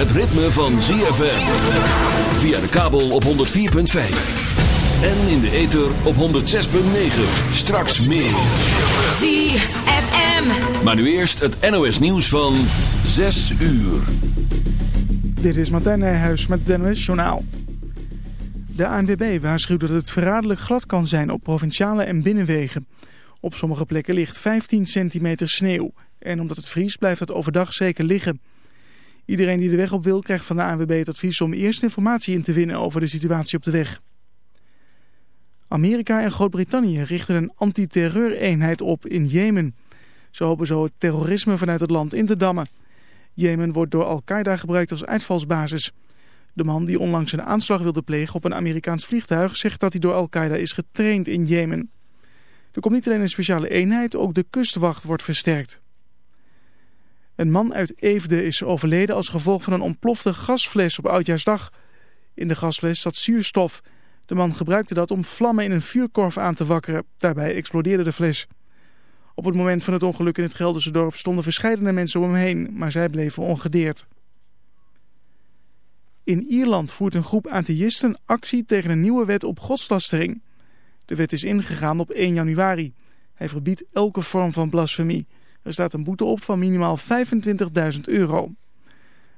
het ritme van ZFM. Via de kabel op 104.5. En in de ether op 106.9. Straks meer. ZFM. Maar nu eerst het NOS nieuws van 6 uur. Dit is Martijn Nijhuis met het NOS Journaal. De ANWB waarschuwt dat het verraderlijk glad kan zijn op provinciale en binnenwegen. Op sommige plekken ligt 15 centimeter sneeuw. En omdat het vries blijft het overdag zeker liggen. Iedereen die de weg op wil krijgt van de ANWB het advies om eerst informatie in te winnen over de situatie op de weg. Amerika en Groot-Brittannië richten een antiterreureenheid op in Jemen. Ze hopen zo het terrorisme vanuit het land in te dammen. Jemen wordt door Al-Qaeda gebruikt als uitvalsbasis. De man die onlangs een aanslag wilde plegen op een Amerikaans vliegtuig zegt dat hij door Al-Qaeda is getraind in Jemen. Er komt niet alleen een speciale eenheid, ook de kustwacht wordt versterkt. Een man uit Eefde is overleden als gevolg van een ontplofte gasfles op Oudjaarsdag. In de gasfles zat zuurstof. De man gebruikte dat om vlammen in een vuurkorf aan te wakkeren. Daarbij explodeerde de fles. Op het moment van het ongeluk in het Gelderse dorp stonden verschillende mensen om hem heen, maar zij bleven ongedeerd. In Ierland voert een groep atheïsten actie tegen een nieuwe wet op godslastering. De wet is ingegaan op 1 januari. Hij verbiedt elke vorm van blasfemie. Er staat een boete op van minimaal 25.000 euro.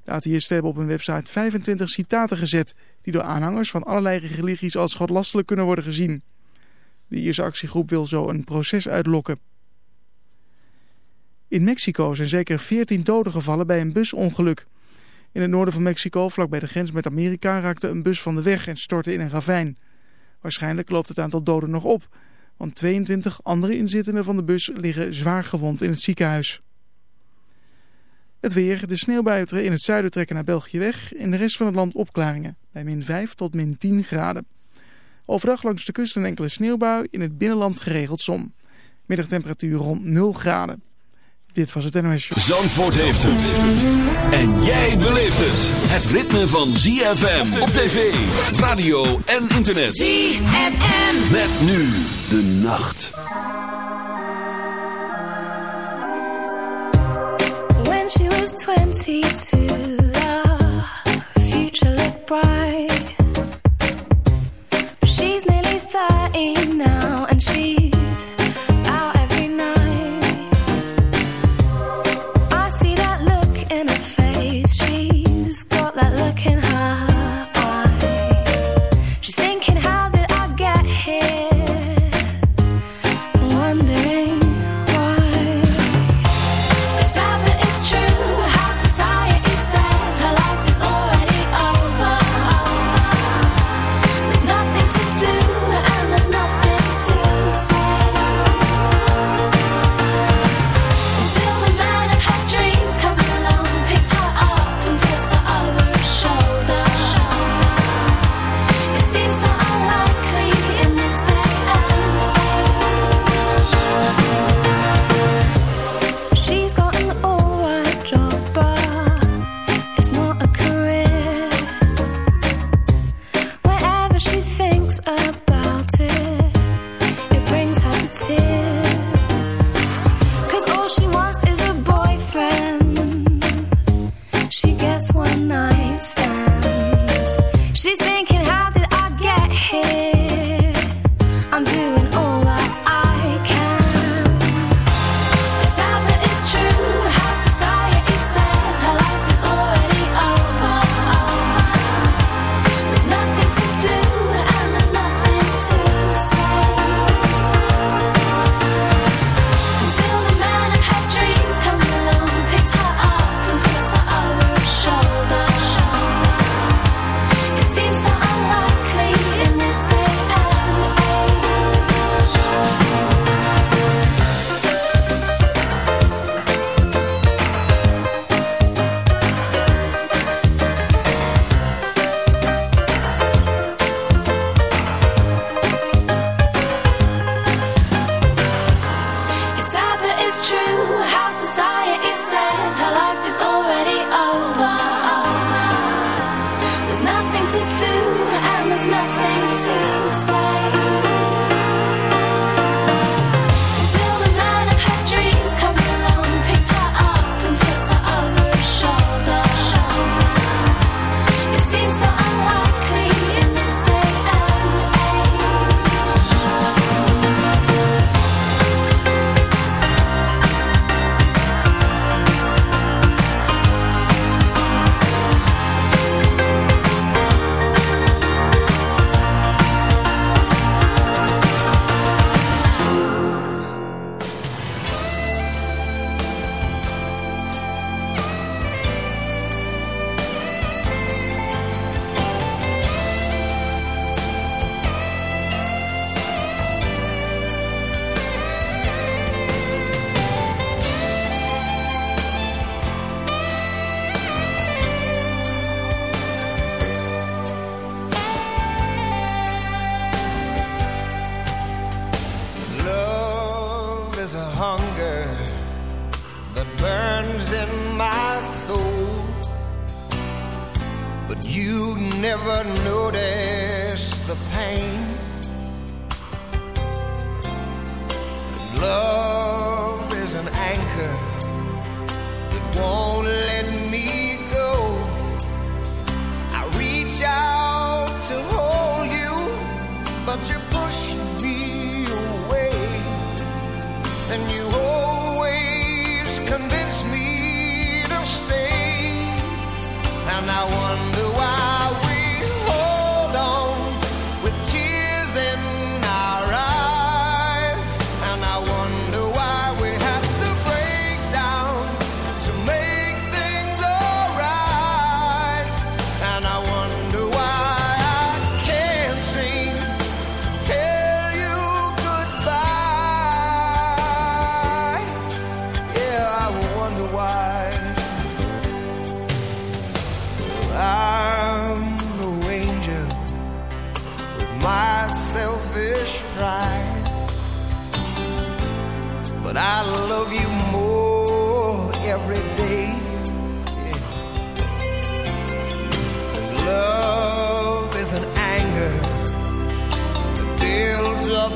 De atheïsten hebben op hun website 25 citaten gezet... die door aanhangers van allerlei religies als godlastelijk kunnen worden gezien. De Ierse actiegroep wil zo een proces uitlokken. In Mexico zijn zeker 14 doden gevallen bij een busongeluk. In het noorden van Mexico, vlakbij de grens met Amerika, raakte een bus van de weg en stortte in een ravijn. Waarschijnlijk loopt het aantal doden nog op, want 22 andere inzittenden van de bus liggen zwaar gewond in het ziekenhuis. Het weer, de sneeuwbuien in het zuiden trekken naar België weg, in de rest van het land opklaringen, bij min 5 tot min 10 graden. Overdag langs de kust een enkele sneeuwbui, in het binnenland geregeld zon. Middagtemperatuur rond 0 graden. Dit was het NOS Show. Zandvoort heeft het. En jij beleeft het. Het ritme van ZFM op tv, radio en internet. ZFM. Met nu de nacht. When she was 22, the future looked bright. But she's nearly 30 now, and she's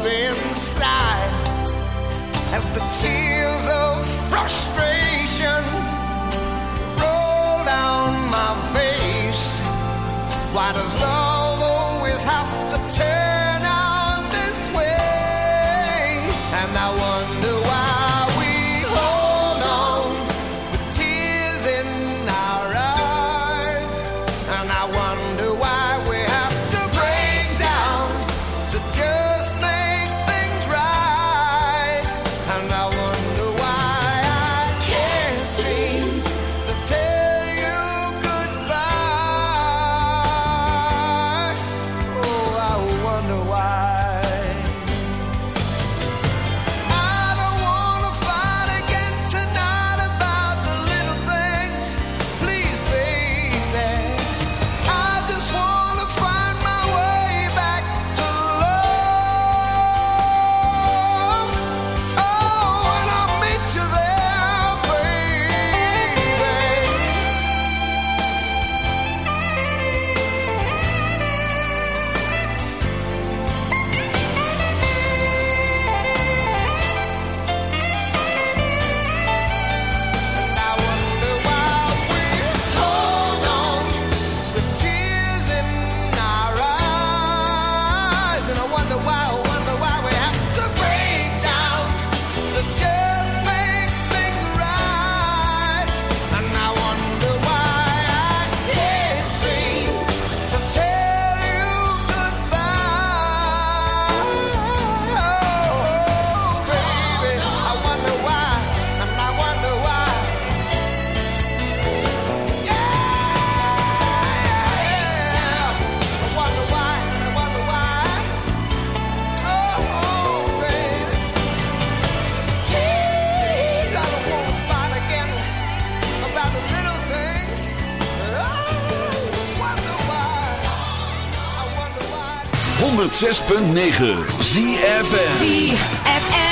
up inside. As the tears 106.9 ZFM ZFM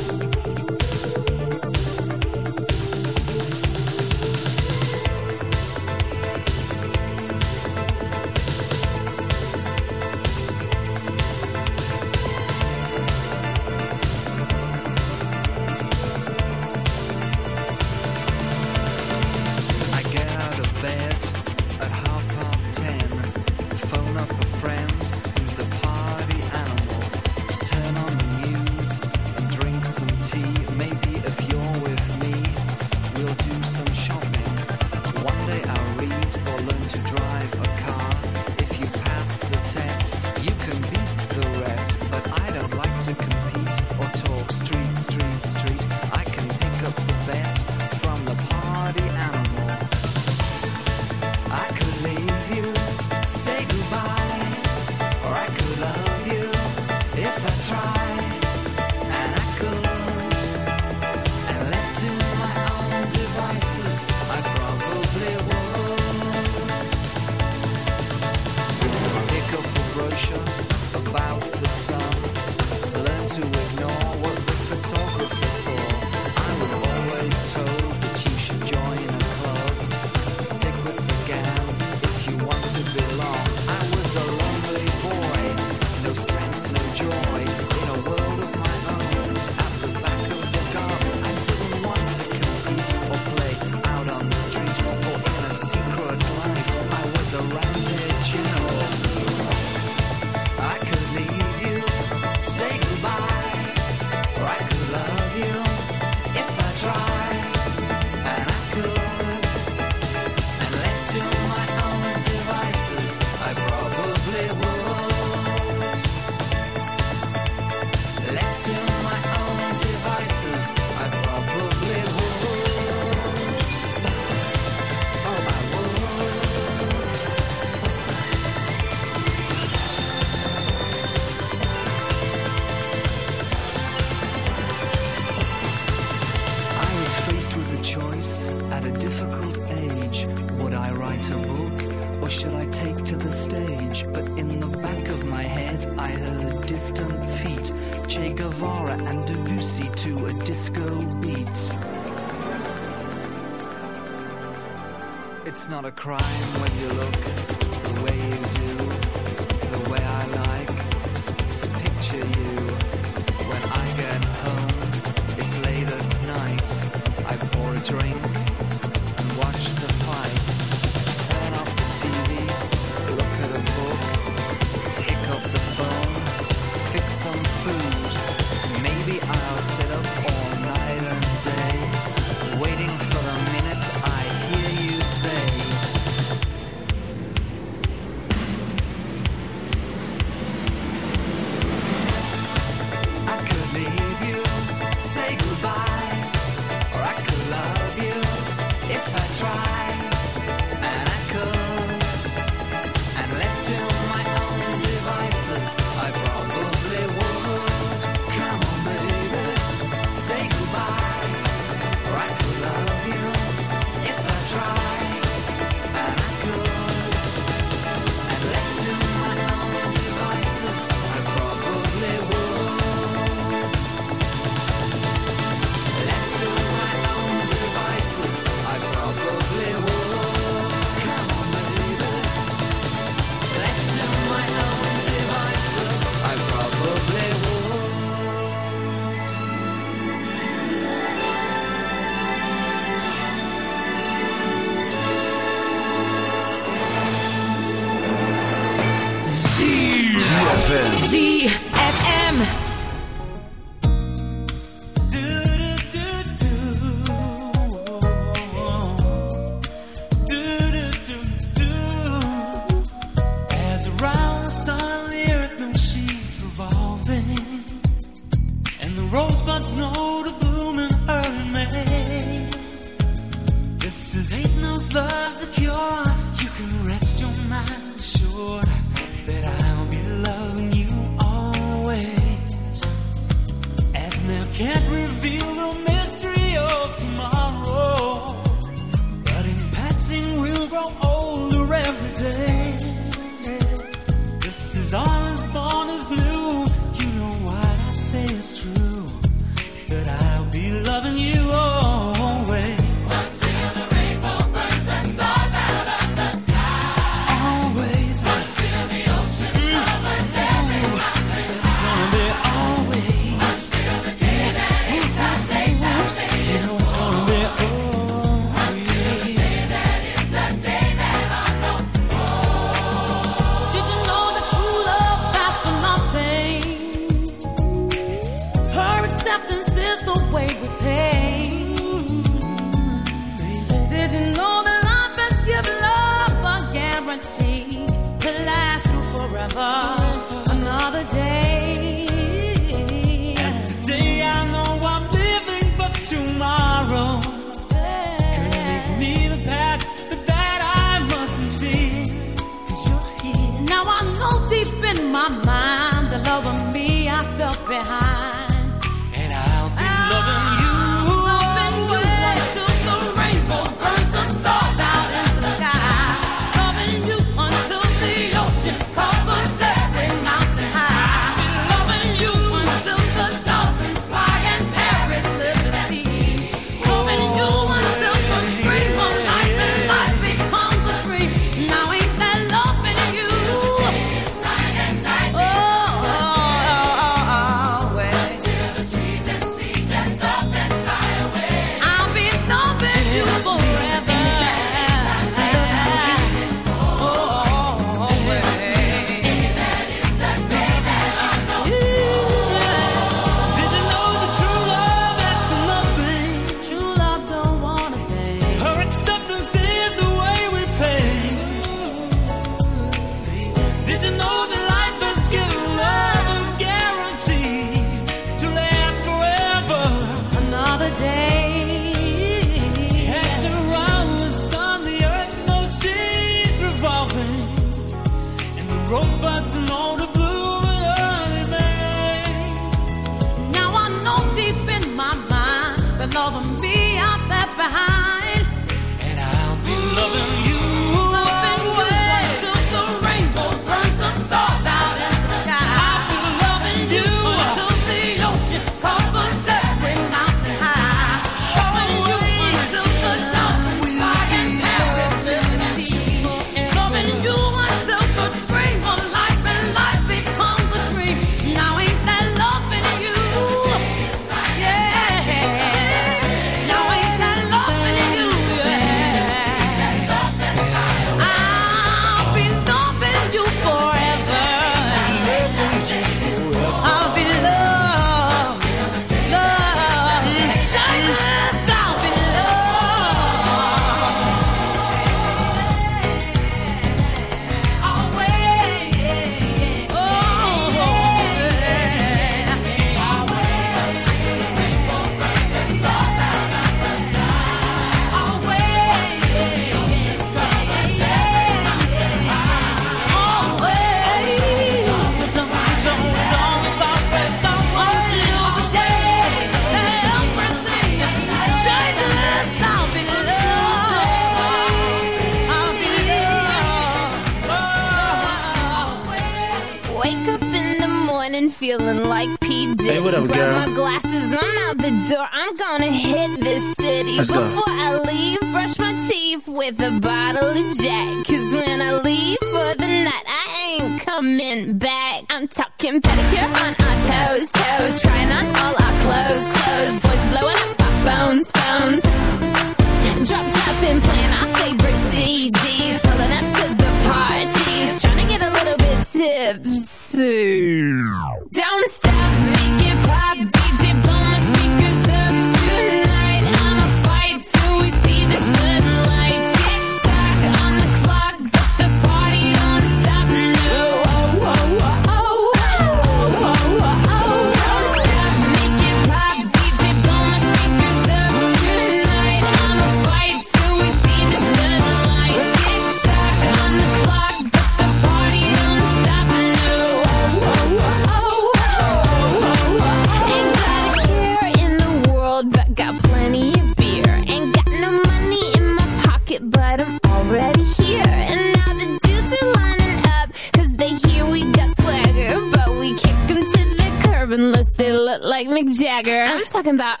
talking about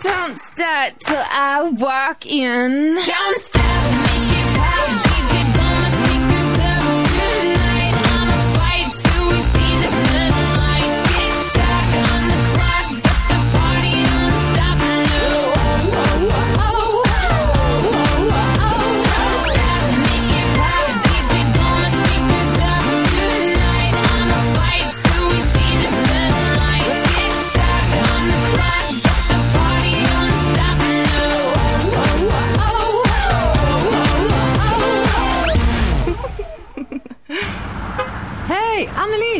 don't start till I walk in. Don't stop.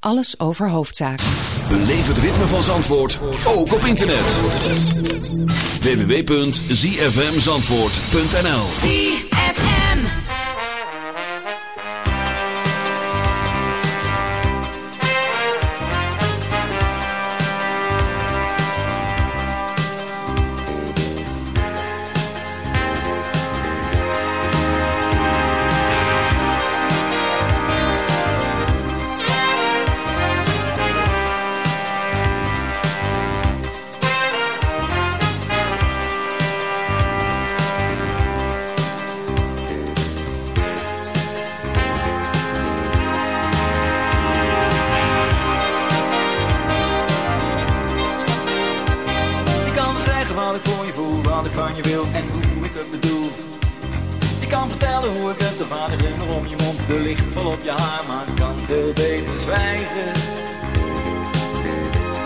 Alles over hoofdzaken. Beleef het ritme van Zandvoort, ook op internet. www.zfmzandvoort.nl ZFM zeggen wat ik voor je voel, wat ik van je wil en hoe ik het bedoel. Je kan vertellen hoe ik het, de vader in om je mond, de licht vol op je haar, maar ik kan veel beter zwijgen.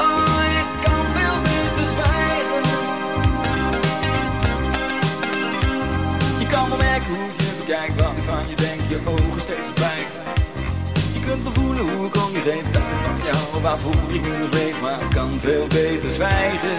Oh, ik kan veel beter zwijgen. Je kan me merken hoe je bekijkt, wat ik van je denk, je ogen steeds verdwijnt. Je kunt wel voelen hoe ik om je geef, dat ik van jou, waarvoor ik nu leef, maar ik kan veel beter zwijgen.